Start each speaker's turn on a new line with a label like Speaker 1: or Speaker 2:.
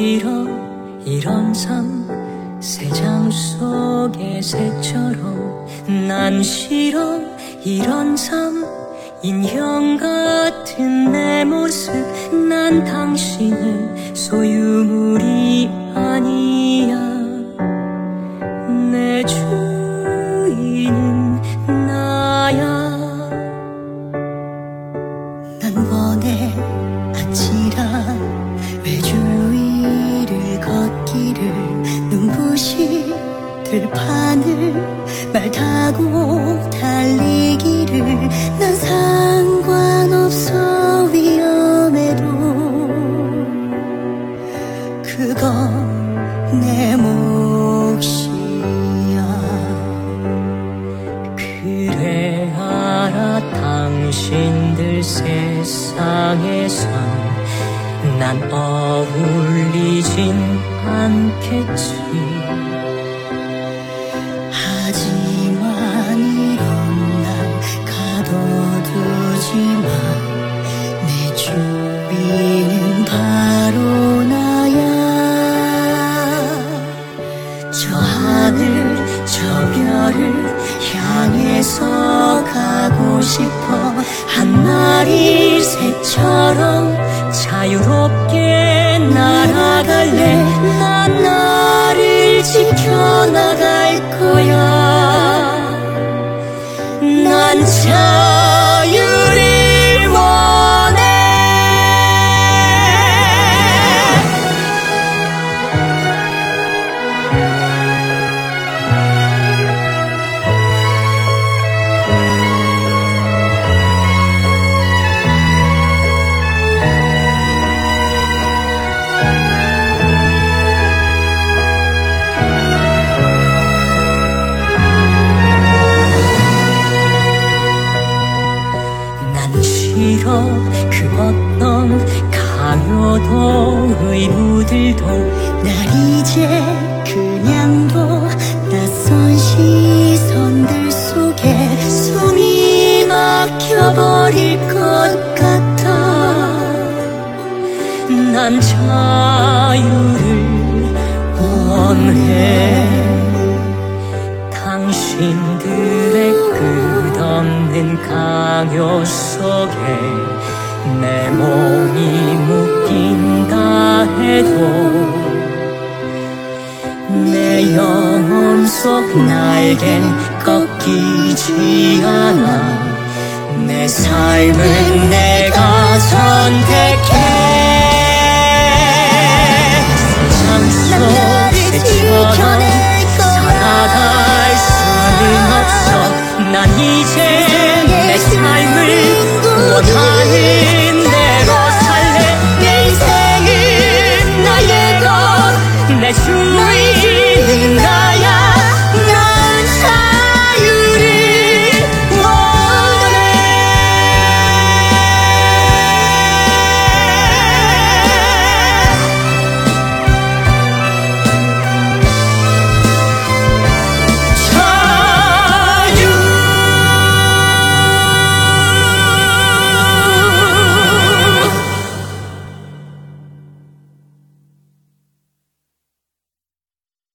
Speaker 1: 이런 삶 새장 속의 새처럼 난 싫어. 이런 삶 인형 같은 내 모습 난 당신의 소유물이 아니
Speaker 2: 들판을 말 타고 달리기를 난 상관없어 위험해도 그건 내 몫이야.
Speaker 1: 그래 알아 당신들 세상에선 난 어울리진 않겠지
Speaker 2: 싶어.
Speaker 1: 한 마리 새처럼 자유롭게 날아갈래 강요도 의무들도
Speaker 2: 날 이제 그냥도 낯선 시선들 속에 숨이 막혀버릴 것 같아.
Speaker 1: 난 자유를 원해. 당신들의 끝없는 강요 속에 내 몸이 영혼 속 날겐 꺾이지 않아. 내 삶은 내가 선